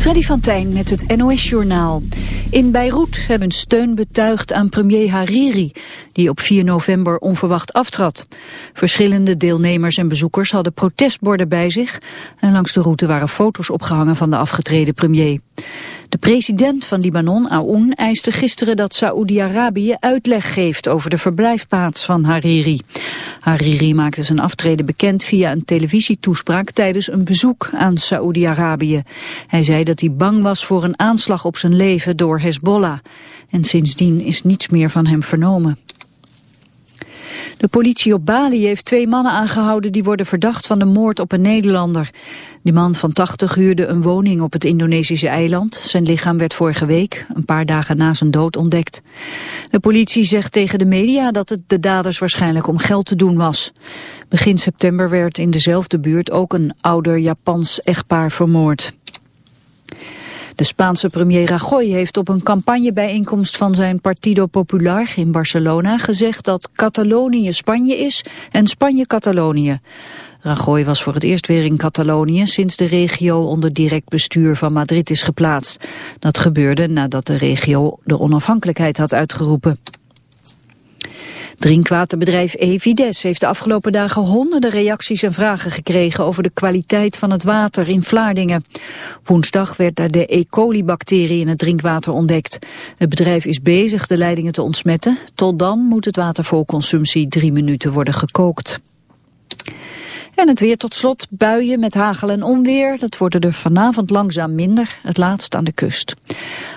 Freddy van Tijn met het NOS-journaal. In Beirut hebben steun betuigd aan premier Hariri, die op 4 november onverwacht aftrad. Verschillende deelnemers en bezoekers hadden protestborden bij zich... en langs de route waren foto's opgehangen van de afgetreden premier. De president van Libanon, Aoun, eiste gisteren dat Saoedi-Arabië uitleg geeft over de verblijfplaats van Hariri. Hariri maakte zijn aftreden bekend via een televisietoespraak tijdens een bezoek aan Saoedi-Arabië. Hij zei dat hij bang was voor een aanslag op zijn leven door Hezbollah. En sindsdien is niets meer van hem vernomen. De politie op Bali heeft twee mannen aangehouden die worden verdacht van de moord op een Nederlander. Die man van 80 huurde een woning op het Indonesische eiland. Zijn lichaam werd vorige week, een paar dagen na zijn dood, ontdekt. De politie zegt tegen de media dat het de daders waarschijnlijk om geld te doen was. Begin september werd in dezelfde buurt ook een ouder Japans echtpaar vermoord. De Spaanse premier Rajoy heeft op een campagnebijeenkomst van zijn Partido Popular in Barcelona gezegd dat Catalonië Spanje is en Spanje Catalonië. Rajoy was voor het eerst weer in Catalonië sinds de regio onder direct bestuur van Madrid is geplaatst. Dat gebeurde nadat de regio de onafhankelijkheid had uitgeroepen. Drinkwaterbedrijf Evides heeft de afgelopen dagen honderden reacties en vragen gekregen over de kwaliteit van het water in Vlaardingen. Woensdag werd daar de E. coli-bacterie in het drinkwater ontdekt. Het bedrijf is bezig de leidingen te ontsmetten. Tot dan moet het water voor consumptie drie minuten worden gekookt. En het weer tot slot, buien met hagel en onweer. Dat worden er vanavond langzaam minder, het laatst aan de kust.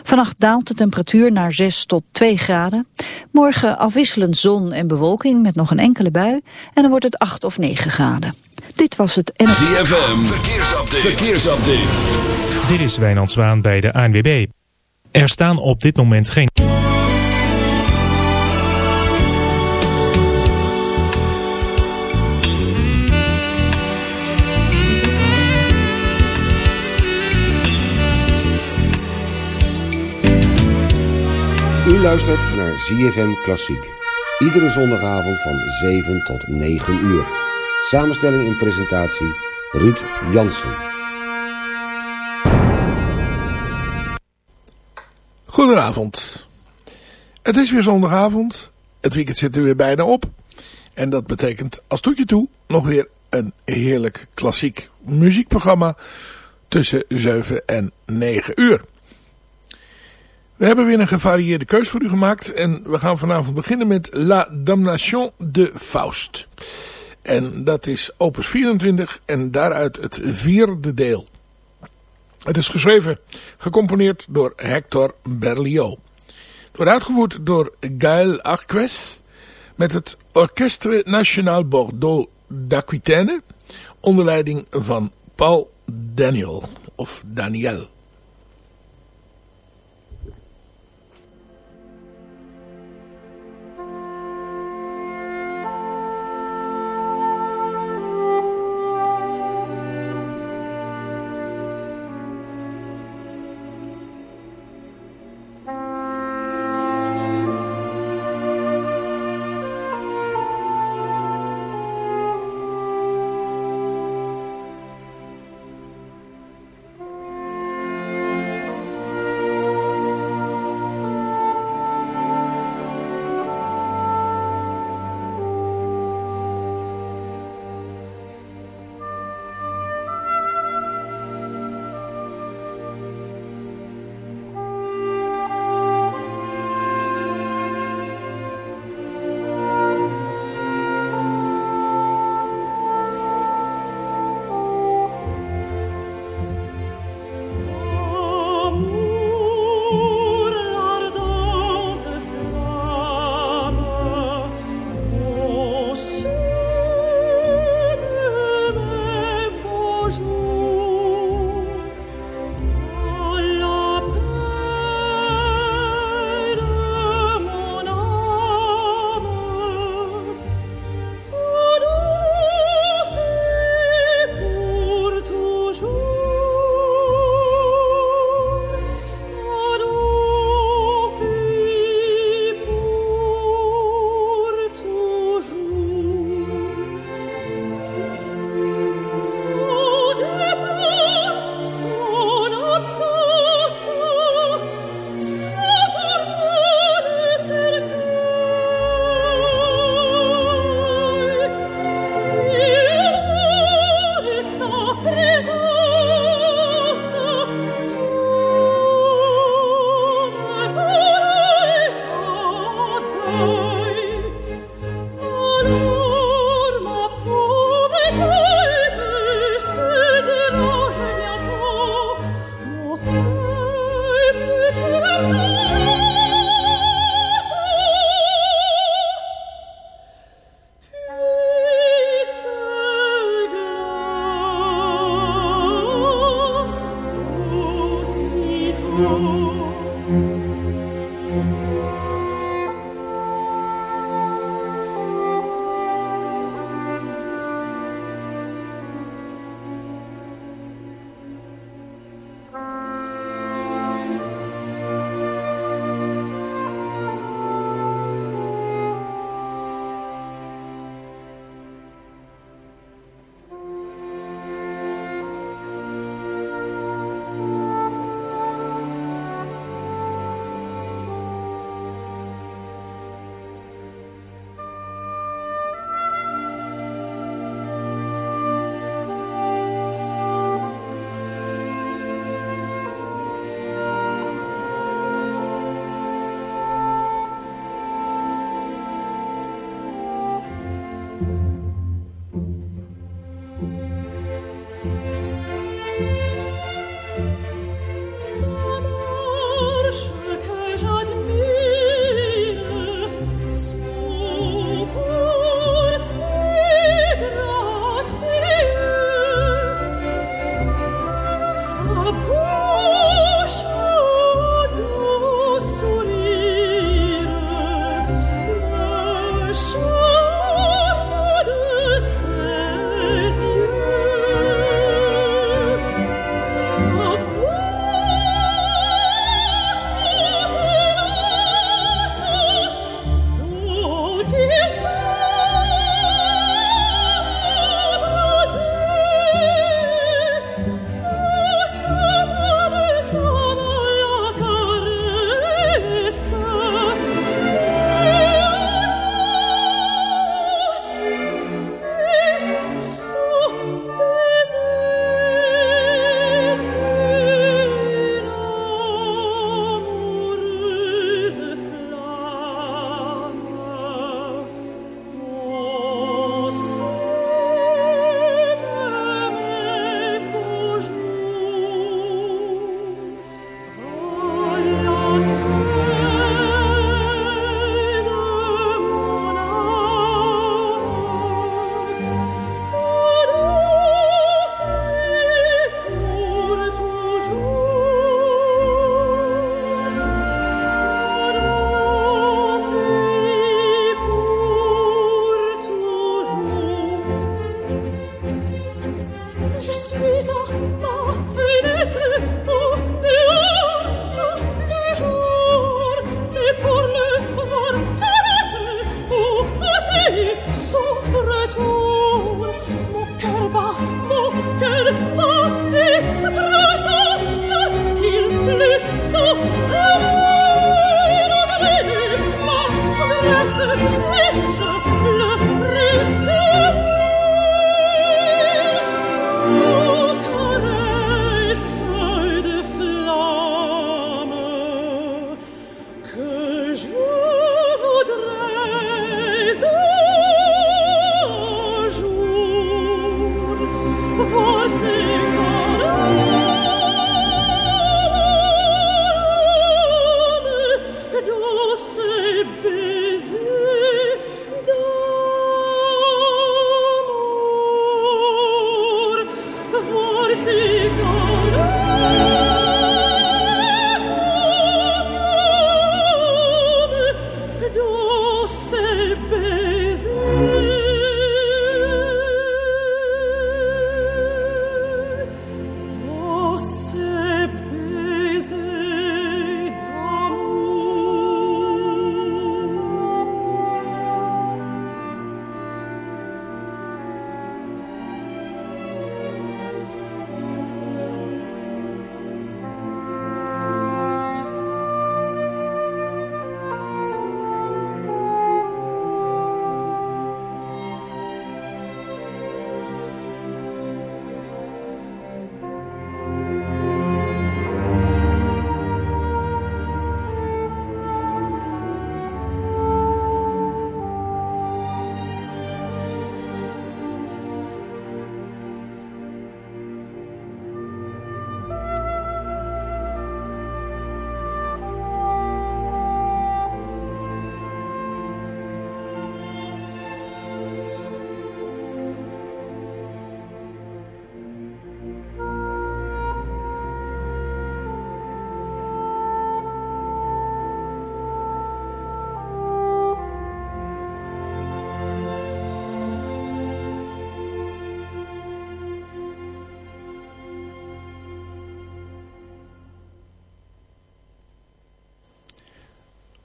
Vannacht daalt de temperatuur naar 6 tot 2 graden. Morgen afwisselend zon en bewolking met nog een enkele bui. En dan wordt het 8 of 9 graden. Dit was het NFM. ZFM, verkeersupdate. verkeersupdate. Dit is Wijnand Zwaan bij de ANWB. Er staan op dit moment geen... luistert naar ZFM Klassiek. Iedere zondagavond van 7 tot 9 uur. Samenstelling en presentatie Ruud Jansen. Goedenavond. Het is weer zondagavond. Het weekend zit er weer bijna op. En dat betekent als toetje toe nog weer een heerlijk klassiek muziekprogramma tussen 7 en 9 uur. We hebben weer een gevarieerde keus voor u gemaakt. En we gaan vanavond beginnen met La Damnation de Faust. En dat is opus 24 en daaruit het vierde deel. Het is geschreven, gecomponeerd door Hector Berlioz. Het wordt uitgevoerd door Gaël Arques met het Orchestre National Bordeaux d'Aquitaine onder leiding van Paul Daniel of Daniel.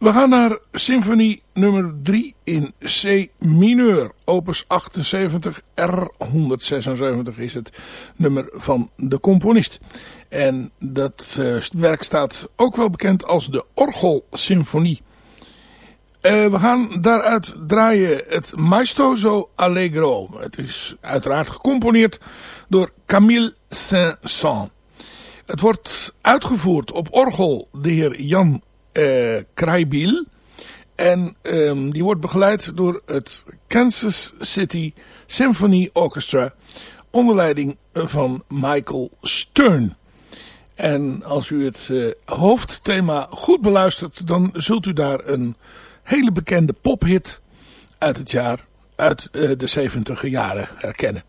We gaan naar symfonie nummer 3 in C mineur. Opus 78 R176 is het nummer van de componist. En dat uh, werk staat ook wel bekend als de Orgelsymfonie. Uh, we gaan daaruit draaien het Maestoso Allegro. Het is uiteraard gecomponeerd door Camille Saint-Saëns. Het wordt uitgevoerd op orgel de heer Jan uh. En um, die wordt begeleid door het Kansas City Symphony Orchestra onder leiding van Michael Stern. En als u het uh, hoofdthema goed beluistert, dan zult u daar een hele bekende pophit uit het jaar, uit uh, de 70 jaren herkennen.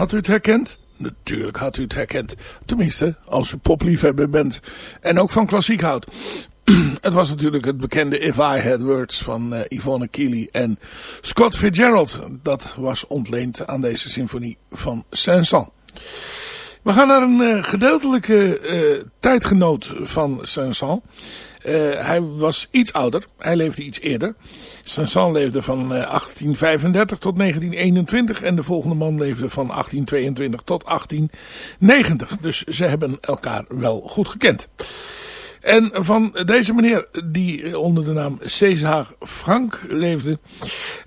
Had u het herkend? Natuurlijk had u het herkend. Tenminste, als u popliefhebber bent en ook van klassiek houdt. het was natuurlijk het bekende If I Had Words van uh, Yvonne Keely en Scott Fitzgerald. Dat was ontleend aan deze symfonie van Saint-Saëns. We gaan naar een uh, gedeeltelijke uh, tijdgenoot van Saint-Saëns. Uh, hij was iets ouder. Hij leefde iets eerder. Saint-Saëns leefde van uh, 1835 tot 1921. En de volgende man leefde van 1822 tot 1890. Dus ze hebben elkaar wel goed gekend. En van deze meneer, die onder de naam César Frank leefde,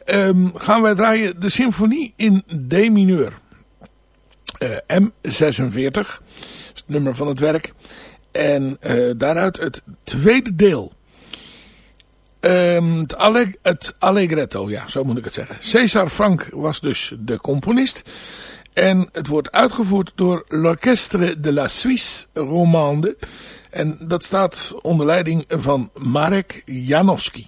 um, gaan wij draaien de symfonie in D mineur. Uh, M46, het nummer van het werk. En uh, daaruit het tweede deel. Um, het, het Allegretto, ja, zo moet ik het zeggen. César Frank was dus de componist. En het wordt uitgevoerd door l'Orchestre de la Suisse Romande. En dat staat onder leiding van Marek Janowski.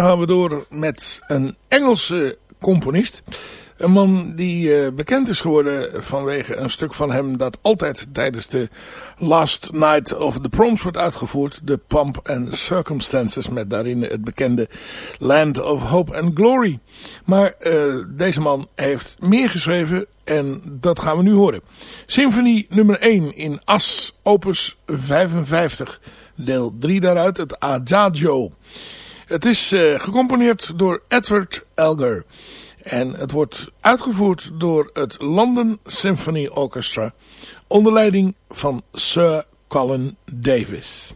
Dan gaan we door met een Engelse componist. Een man die uh, bekend is geworden vanwege een stuk van hem dat altijd tijdens de Last Night of the Proms wordt uitgevoerd. De Pomp and Circumstances met daarin het bekende Land of Hope and Glory. Maar uh, deze man heeft meer geschreven en dat gaan we nu horen. Symfonie nummer 1 in As, opus 55, deel 3 daaruit, het Adagio. Het is uh, gecomponeerd door Edward Elgar. En het wordt uitgevoerd door het London Symphony Orchestra onder leiding van Sir Colin Davis.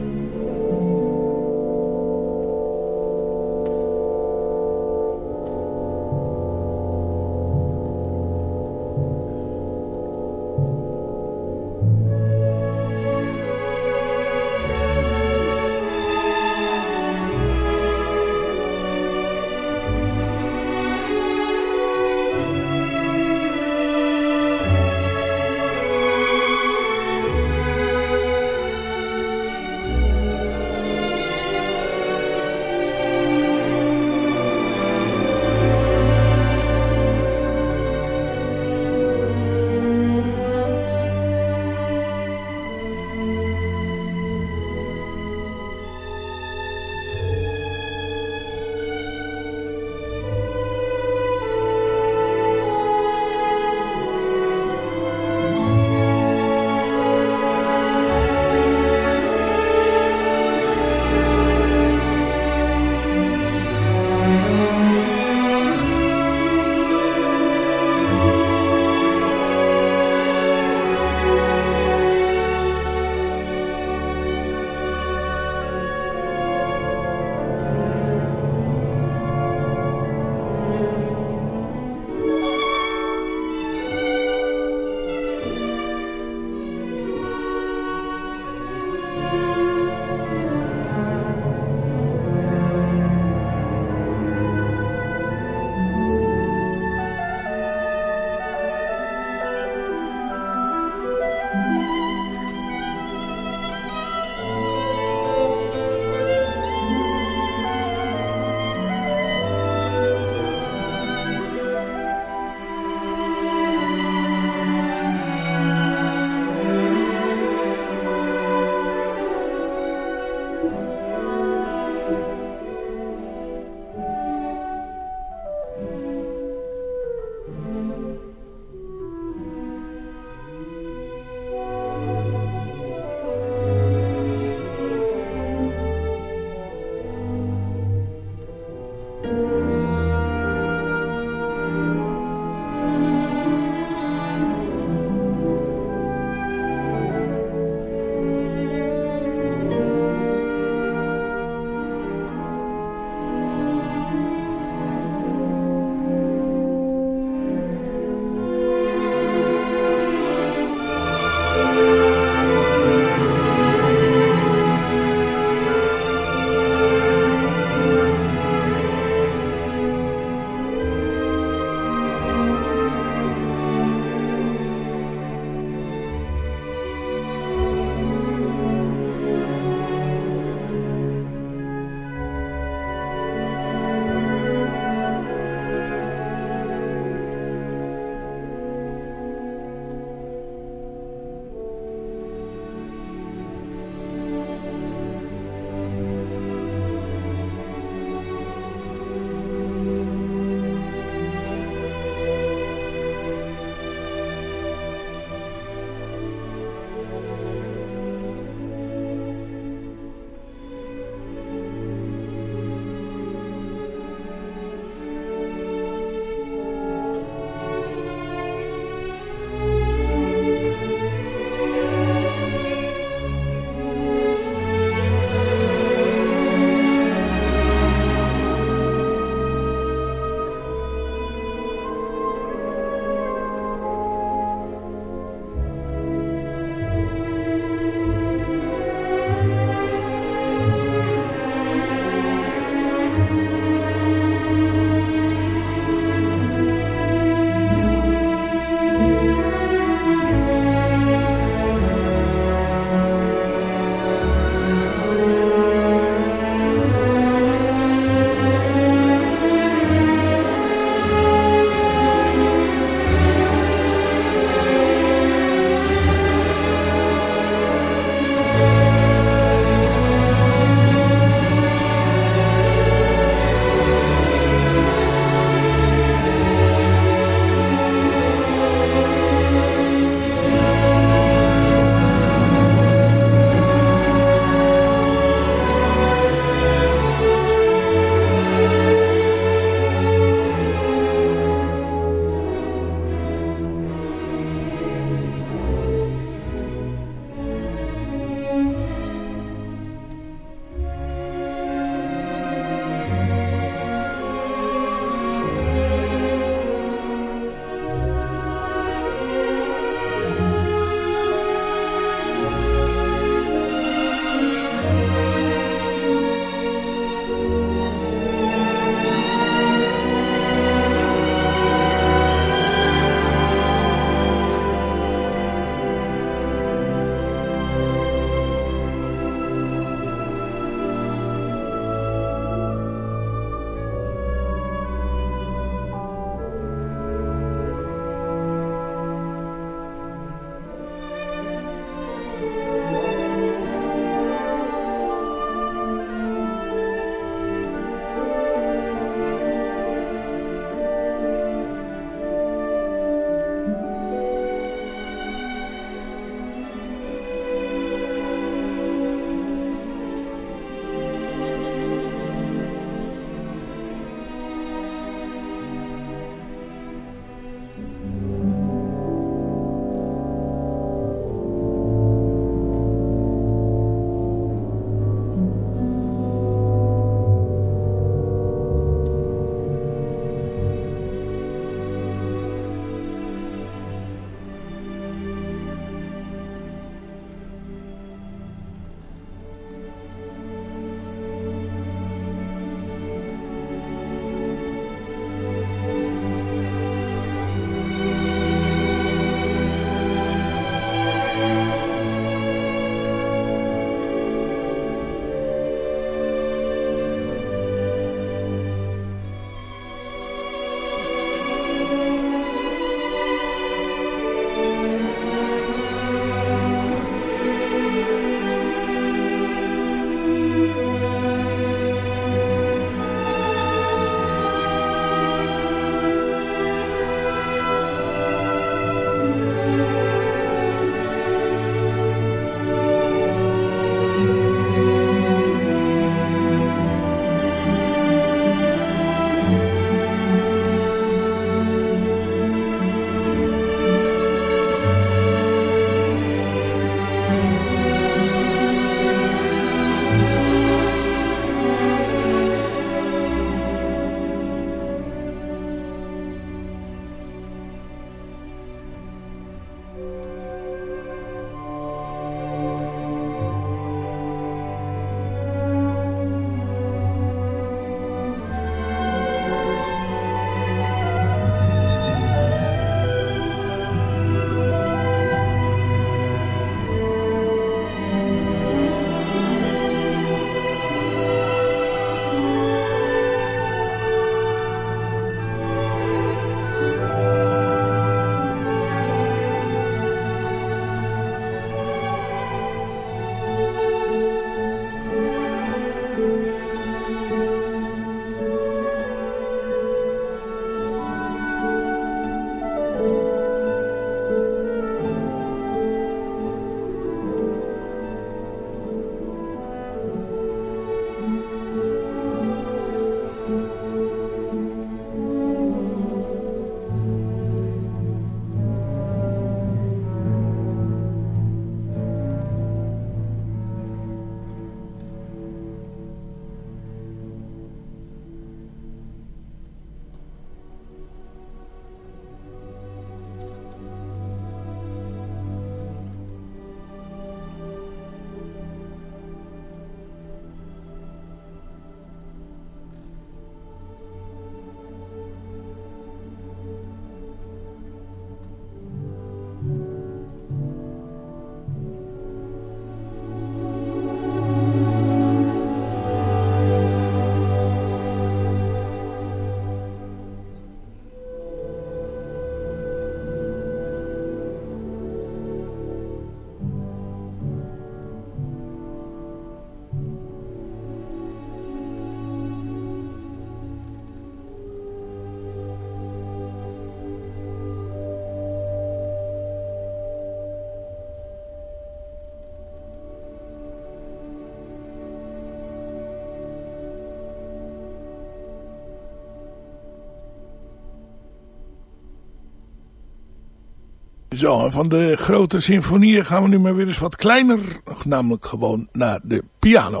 Zo, van de grote symfonieën gaan we nu maar weer eens wat kleiner, namelijk gewoon naar de piano.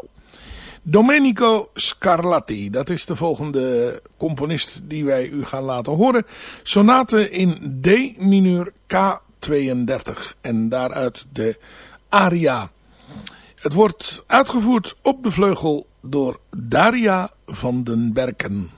Domenico Scarlatti, dat is de volgende componist die wij u gaan laten horen. Sonate in D mineur K32 en daaruit de aria. Het wordt uitgevoerd op de vleugel door Daria van den Berken.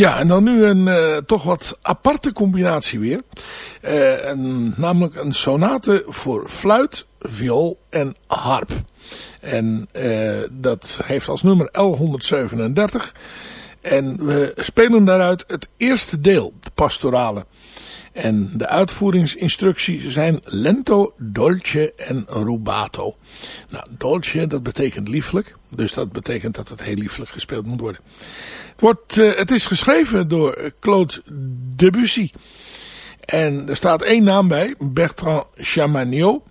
Ja, en dan nu een uh, toch wat aparte combinatie weer. Een, namelijk een sonate voor fluit, viool en harp. En uh, dat heeft als nummer L137. En we spelen daaruit het eerste deel, de pastorale. En de uitvoeringsinstructies zijn lento, dolce en rubato. Nou, dolce, dat betekent lieflijk. Dus dat betekent dat het heel lieflijk gespeeld moet worden. Het, wordt, uh, het is geschreven door Claude Debussy. En er staat één naam bij, Bertrand Chamagnot.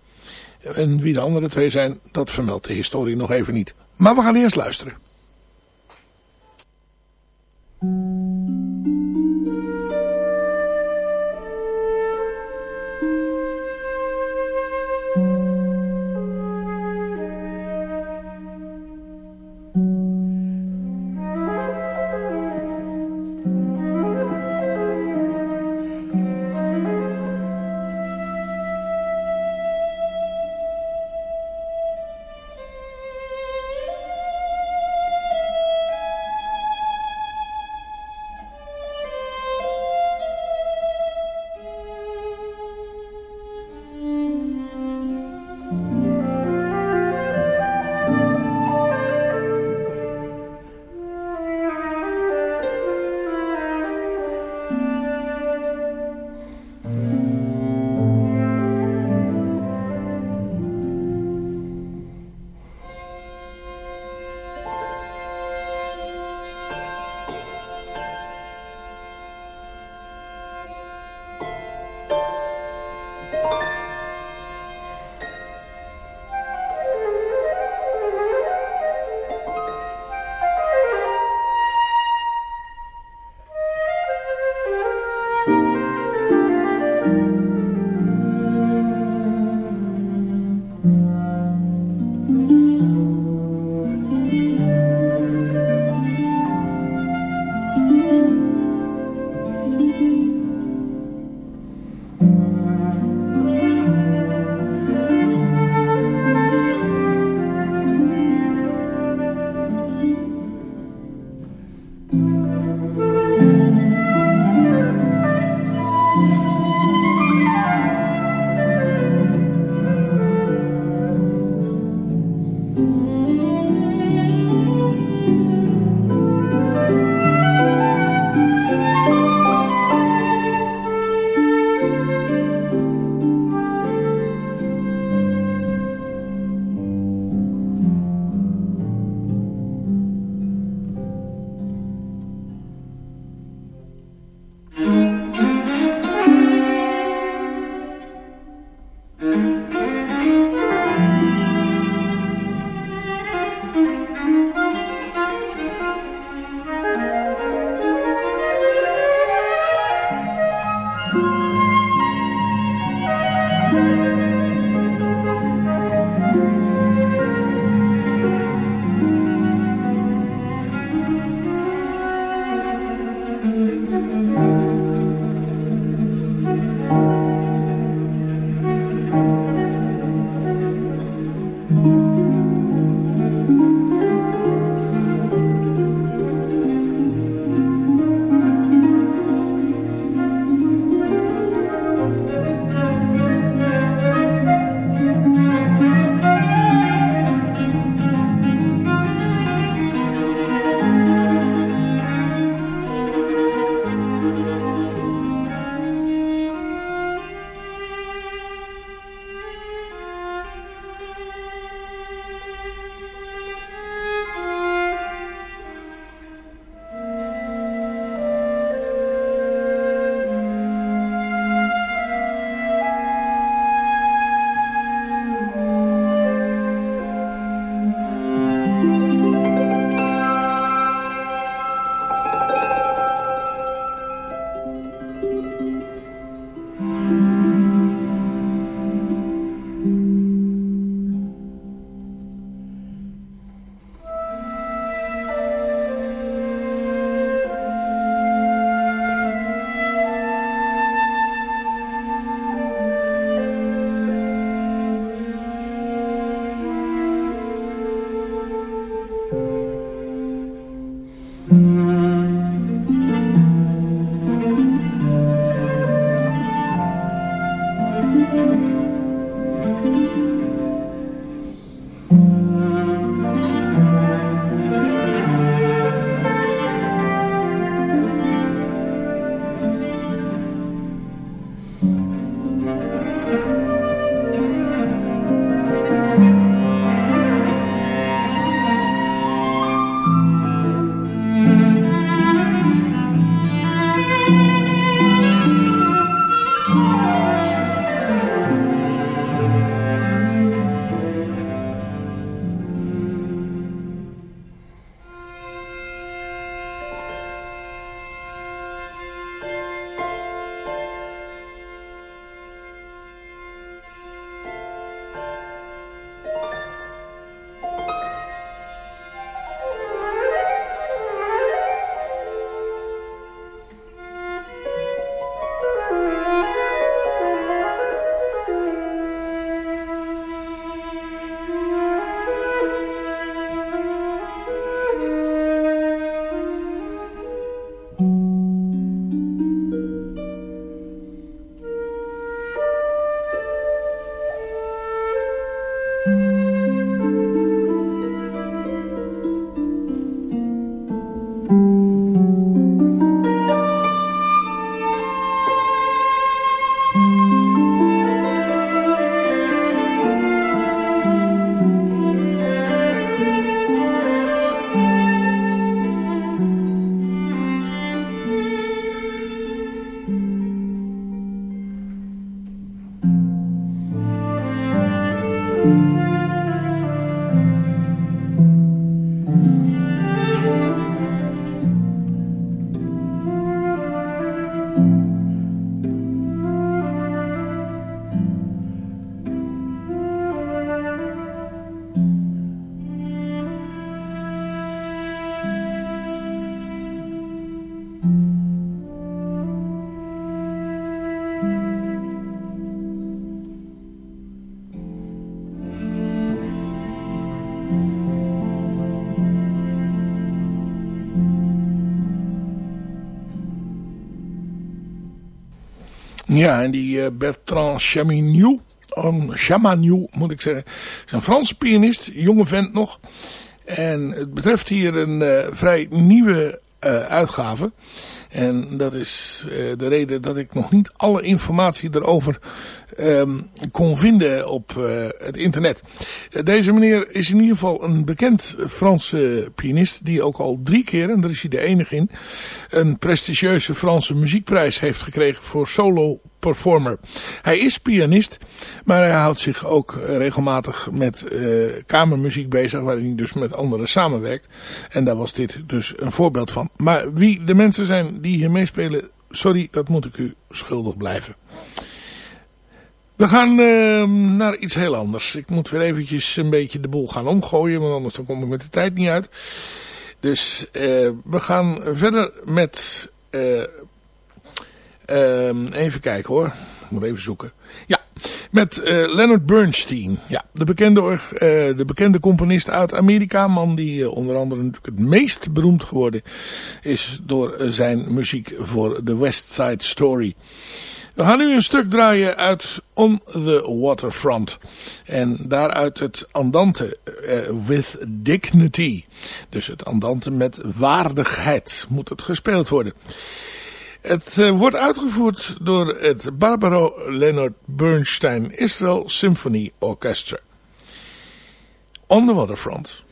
En wie de andere twee zijn, dat vermeldt de historie nog even niet. Maar we gaan eerst luisteren. Ja, en die uh, Bertrand Chamignou, um, moet ik zeggen, is een Franse pianist, jonge vent nog. En het betreft hier een uh, vrij nieuwe uh, uitgave. En dat is de reden dat ik nog niet alle informatie erover um, kon vinden op het internet. Deze meneer is in ieder geval een bekend Franse pianist die ook al drie keer, en daar is hij de enige in, een prestigieuze Franse muziekprijs heeft gekregen voor solo performer. Hij is pianist, maar hij houdt zich ook regelmatig met kamermuziek bezig, waarin hij dus met anderen samenwerkt. En daar was dit dus een voorbeeld van. Maar wie de mensen zijn die hier meespelen, sorry, dat moet ik u schuldig blijven. We gaan uh, naar iets heel anders. Ik moet weer eventjes een beetje de boel gaan omgooien, want anders dan kom ik met de tijd niet uit. Dus uh, we gaan verder met uh, Uh, even kijken hoor. Ik moet even zoeken. Ja, met uh, Leonard Bernstein. Ja, de bekende, de bekende componist uit Amerika. Man die onder andere natuurlijk het meest beroemd geworden is door zijn muziek voor The West Side Story. We gaan nu een stuk draaien uit On the Waterfront. En daaruit het andante with dignity. Dus het andante met waardigheid moet het gespeeld worden. Het uh, wordt uitgevoerd door het Barbaro Leonard Bernstein Israel Symphony Orchestra. On the Waterfront.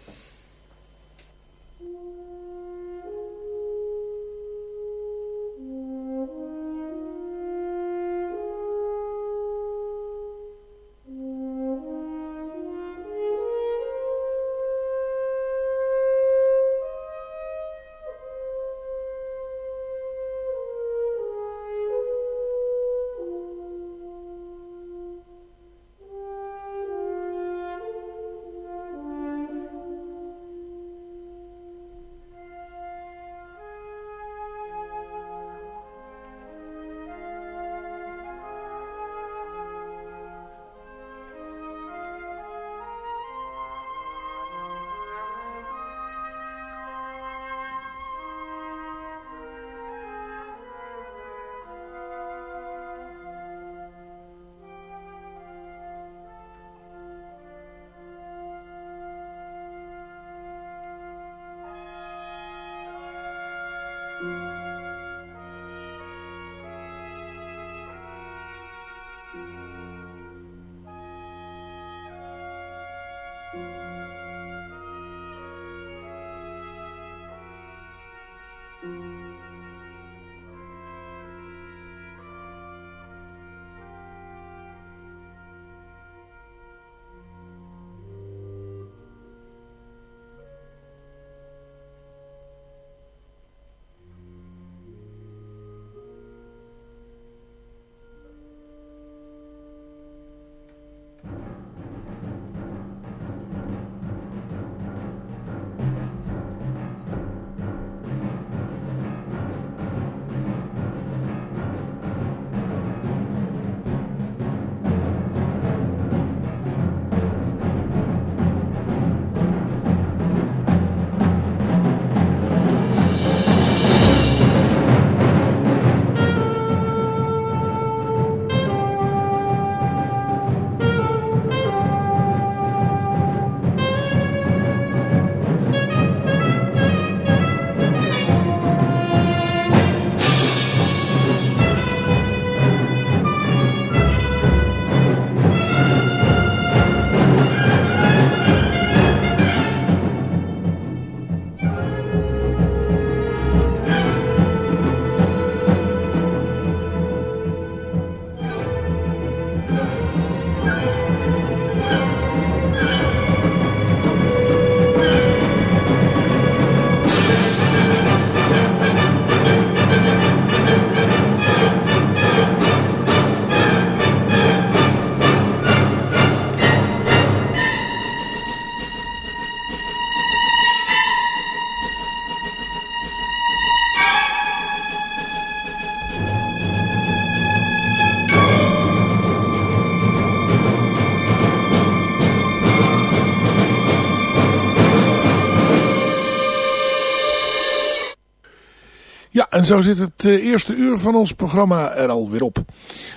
Zo zit het eh, eerste uur van ons programma er alweer op.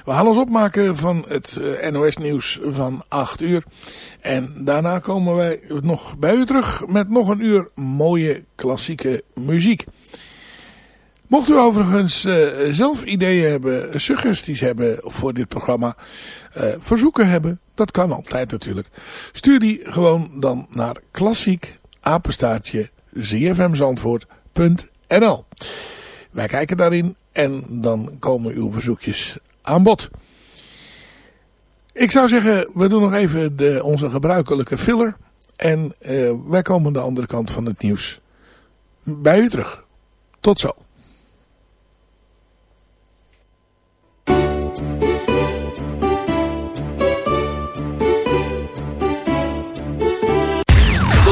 We gaan ons opmaken van het eh, NOS nieuws van 8 uur. En daarna komen wij nog bij u terug met nog een uur mooie klassieke muziek. Mocht u overigens uh, zelf ideeën hebben, suggesties hebben voor dit programma, verzoeken hebben, dat kan altijd natuurlijk. Stuur die gewoon dan naar klassiek apenstaartje Wij kijken daarin en dan komen uw verzoekjes aan bod. Ik zou zeggen, we doen nog even de, onze gebruikelijke filler. En uh, wij komen de andere kant van het nieuws bij u terug. Tot zo.